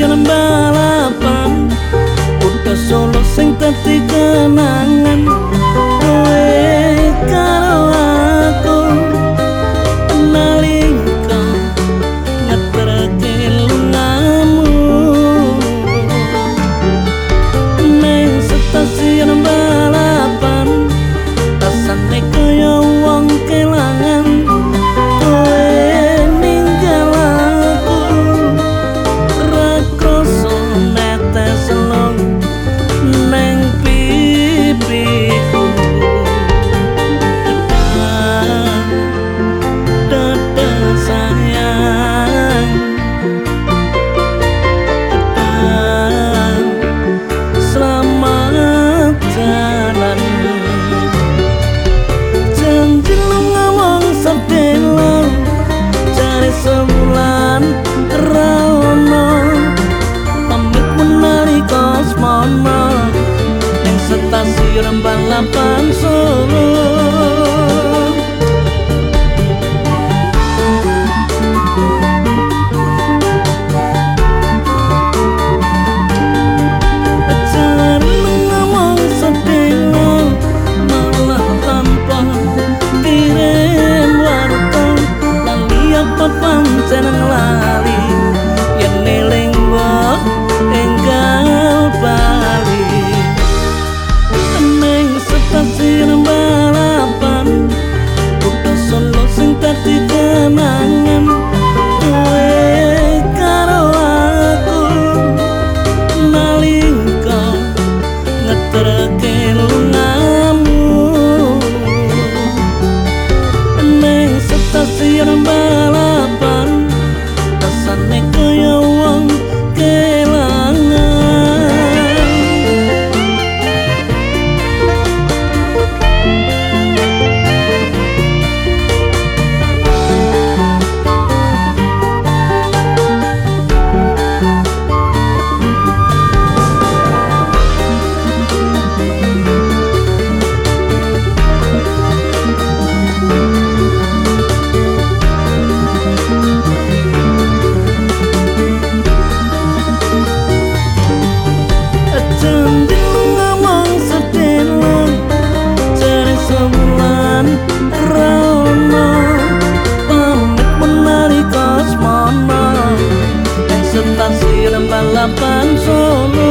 sial balapan Udah solo sing tadi kenangan. Tasi rembang lapan solo. Malam-lapan solo.